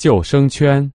救生圈。